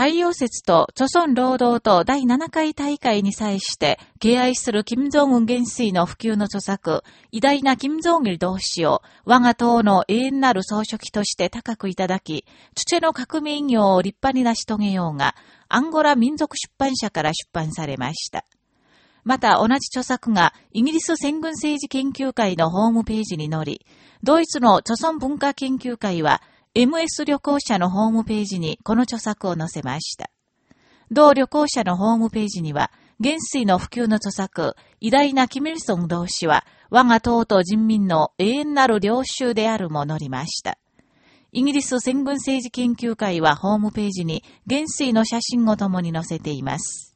太陽節と著村労働党第7回大会に際して敬愛する金正恩元帥の普及の著作、偉大な金正日同志を我が党の永遠なる総書記として高くいただき、土の革命業を立派に成し遂げようが、アンゴラ民族出版社から出版されました。また同じ著作がイギリス戦軍政治研究会のホームページに載り、ドイツの著村文化研究会は MS 旅行者のホームページにこの著作を載せました。同旅行者のホームページには、元帥の普及の著作、偉大なキミルソン同士は、我が党と人民の永遠なる領袖であるも載りました。イギリス戦軍政治研究会はホームページに元帥の写真を共に載せています。